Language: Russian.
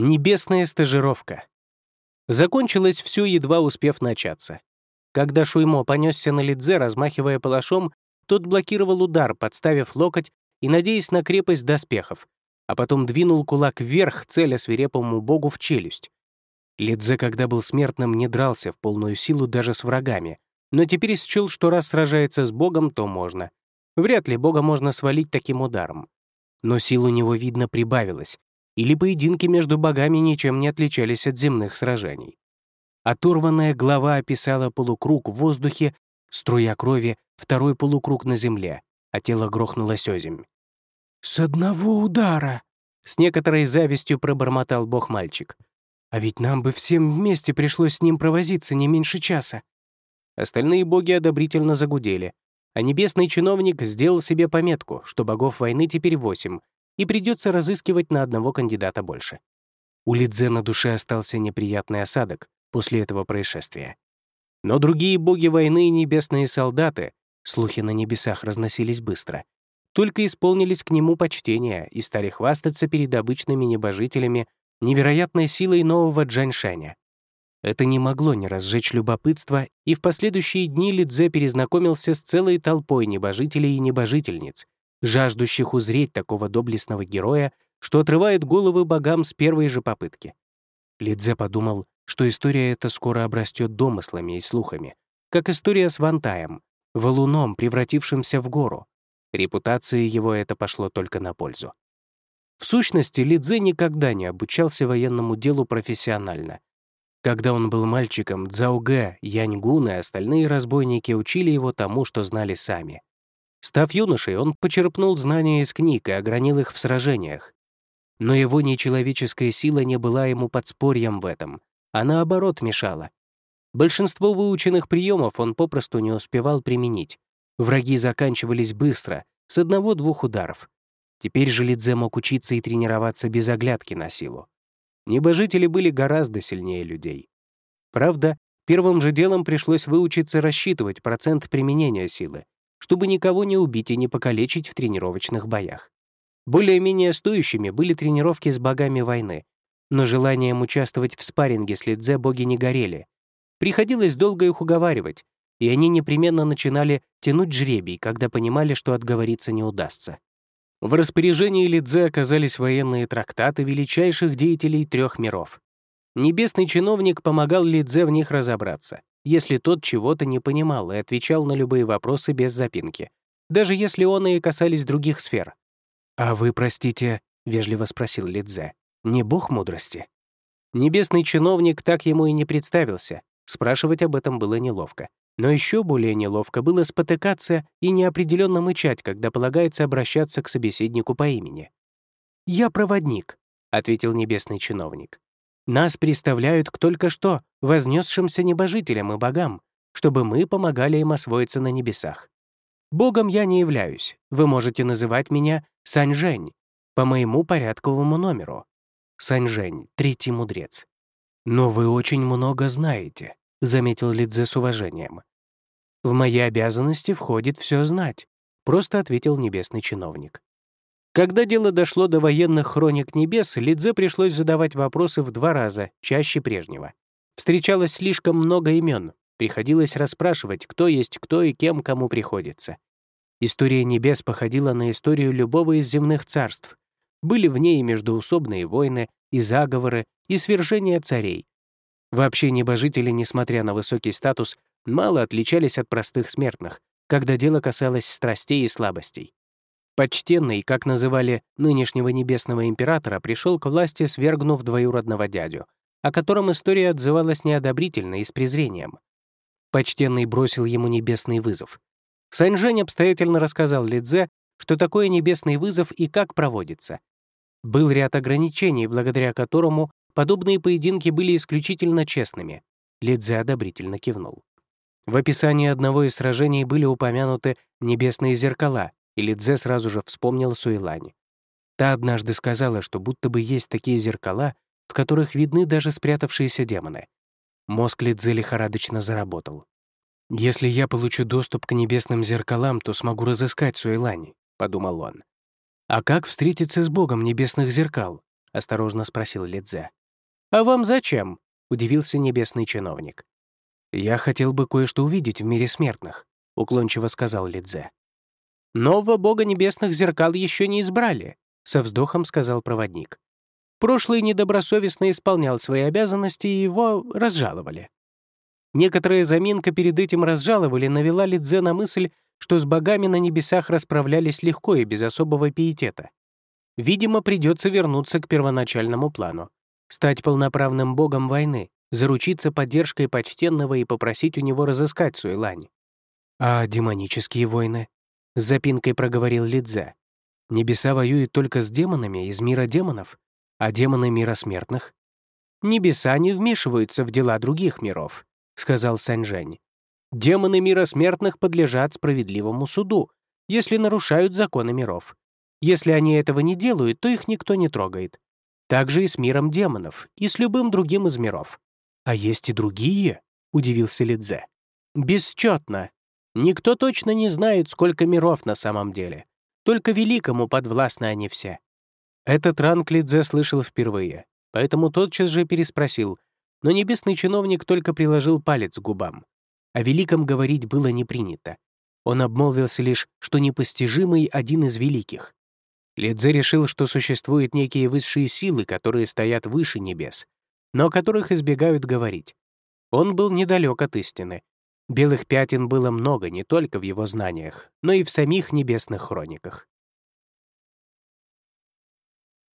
Небесная стажировка. Закончилось все, едва успев начаться. Когда Шуймо понесся на Лидзе, размахивая палашом, тот блокировал удар, подставив локоть и надеясь на крепость доспехов, а потом двинул кулак вверх, целя свирепому богу в челюсть. Лидзе, когда был смертным, не дрался в полную силу даже с врагами, но теперь счел, что раз сражается с богом, то можно. Вряд ли бога можно свалить таким ударом. Но сил у него, видно, прибавилось, или поединки между богами ничем не отличались от земных сражений. Оторванная глава описала полукруг в воздухе, струя крови, второй полукруг на земле, а тело грохнулось озимь. «С одного удара!» — с некоторой завистью пробормотал бог-мальчик. «А ведь нам бы всем вместе пришлось с ним провозиться не меньше часа». Остальные боги одобрительно загудели, а небесный чиновник сделал себе пометку, что богов войны теперь восемь, и придется разыскивать на одного кандидата больше. У Лидзе на душе остался неприятный осадок после этого происшествия. Но другие боги войны и небесные солдаты, слухи на небесах разносились быстро, только исполнились к нему почтения и стали хвастаться перед обычными небожителями невероятной силой нового Джаньшаня. Это не могло не разжечь любопытство, и в последующие дни Лидзе перезнакомился с целой толпой небожителей и небожительниц, жаждущих узреть такого доблестного героя, что отрывает головы богам с первой же попытки. Лидзе подумал, что история эта скоро обрастет домыслами и слухами, как история с Вантаем, валуном, превратившимся в гору. Репутации его это пошло только на пользу. В сущности, Лидзе никогда не обучался военному делу профессионально. Когда он был мальчиком, Цзаугэ, Яньгун и остальные разбойники учили его тому, что знали сами. Став юношей, он почерпнул знания из книг и огранил их в сражениях. Но его нечеловеческая сила не была ему подспорьем в этом, а наоборот мешала. Большинство выученных приемов он попросту не успевал применить. Враги заканчивались быстро, с одного-двух ударов. Теперь же Лидзе мог учиться и тренироваться без оглядки на силу. Небожители были гораздо сильнее людей. Правда, первым же делом пришлось выучиться рассчитывать процент применения силы, чтобы никого не убить и не покалечить в тренировочных боях. Более-менее стоящими были тренировки с богами войны, но желанием участвовать в спарринге с Лидзе боги не горели. Приходилось долго их уговаривать, и они непременно начинали тянуть жребий, когда понимали, что отговориться не удастся. В распоряжении Лидзе оказались военные трактаты величайших деятелей трех миров. Небесный чиновник помогал Лидзе в них разобраться если тот чего-то не понимал и отвечал на любые вопросы без запинки, даже если он и касались других сфер. «А вы, простите», — вежливо спросил Лидзе, — «не бог мудрости?» Небесный чиновник так ему и не представился, спрашивать об этом было неловко. Но еще более неловко было спотыкаться и неопределенно мычать, когда полагается обращаться к собеседнику по имени. «Я проводник», — ответил небесный чиновник. Нас представляют к только что вознесшимся небожителям и богам, чтобы мы помогали им освоиться на небесах. Богом я не являюсь. Вы можете называть меня Саньжень по моему порядковому номеру. Саньжень, третий мудрец. «Но вы очень много знаете», — заметил Лидзе с уважением. «В мои обязанности входит все знать», — просто ответил небесный чиновник. Когда дело дошло до военных хроник небес, Лидзе пришлось задавать вопросы в два раза, чаще прежнего. Встречалось слишком много имен, приходилось расспрашивать, кто есть кто и кем кому приходится. История небес походила на историю любого из земных царств. Были в ней междуусобные войны, и заговоры, и свержения царей. Вообще небожители, несмотря на высокий статус, мало отличались от простых смертных, когда дело касалось страстей и слабостей. Почтенный, как называли нынешнего небесного императора, пришел к власти, свергнув двоюродного дядю, о котором история отзывалась неодобрительно и с презрением. Почтенный бросил ему небесный вызов. Саньжень обстоятельно рассказал Лидзе, что такое небесный вызов и как проводится. Был ряд ограничений, благодаря которому подобные поединки были исключительно честными. Лидзе одобрительно кивнул. В описании одного из сражений были упомянуты небесные зеркала, и Лидзе сразу же вспомнил Суэлань. Та однажды сказала, что будто бы есть такие зеркала, в которых видны даже спрятавшиеся демоны. Мозг Лидзе лихорадочно заработал. «Если я получу доступ к небесным зеркалам, то смогу разыскать Суэлань», — подумал он. «А как встретиться с богом небесных зеркал?» — осторожно спросил Лидзе. «А вам зачем?» — удивился небесный чиновник. «Я хотел бы кое-что увидеть в мире смертных», — уклончиво сказал Лидзе. «Нового бога небесных зеркал еще не избрали», — со вздохом сказал проводник. Прошлый недобросовестно исполнял свои обязанности, и его разжаловали. Некоторая заминка перед этим разжаловали навела Лидзе на мысль, что с богами на небесах расправлялись легко и без особого пиетета. Видимо, придется вернуться к первоначальному плану, стать полноправным богом войны, заручиться поддержкой почтенного и попросить у него разыскать Суэлань. «А демонические войны?» — запинкой проговорил Лидзе. «Небеса воюют только с демонами из мира демонов, а демоны мира смертных?» «Небеса не вмешиваются в дела других миров», — сказал Сэньжэнь. «Демоны мира смертных подлежат справедливому суду, если нарушают законы миров. Если они этого не делают, то их никто не трогает. Так же и с миром демонов, и с любым другим из миров. «А есть и другие?» — удивился Лидзе. «Бесчетно. Никто точно не знает, сколько миров на самом деле. Только великому подвластны они все». Этот ранг Лидзе слышал впервые, поэтому тотчас же переспросил, но небесный чиновник только приложил палец к губам. О великом говорить было не принято. Он обмолвился лишь, что непостижимый один из великих. Лидзе решил, что существуют некие высшие силы, которые стоят выше небес, но о которых избегают говорить. Он был недалек от истины. Белых пятен было много не только в его знаниях, но и в самих небесных хрониках.